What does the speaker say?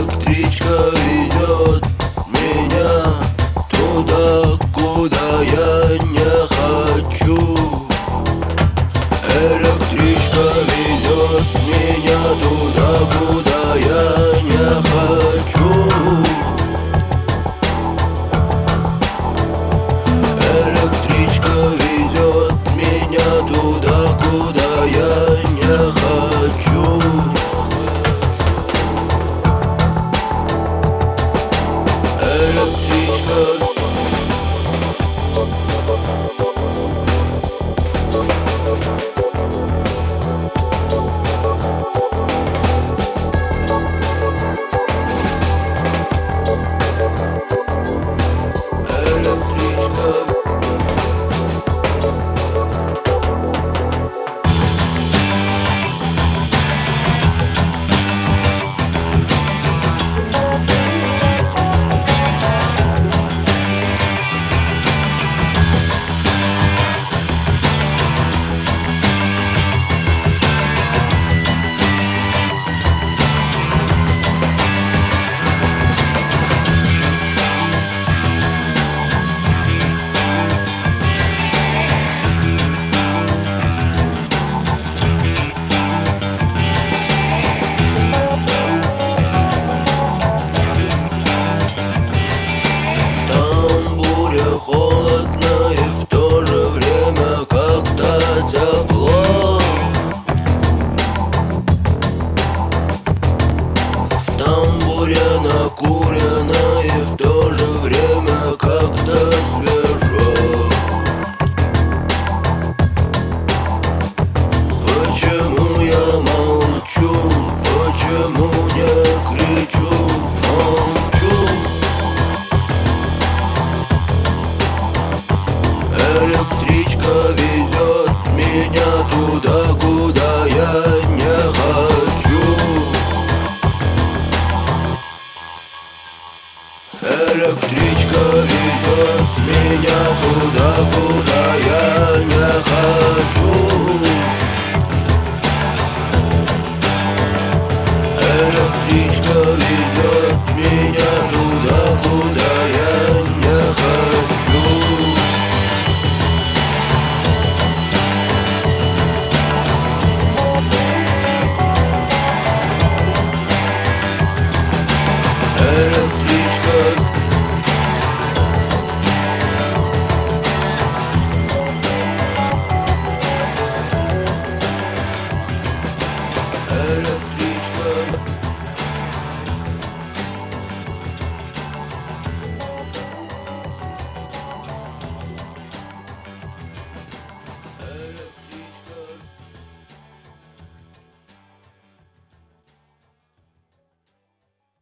Электричка везет меня туда, куда я не Там буря накурена Речка ведет меня туда, куда я не хочу.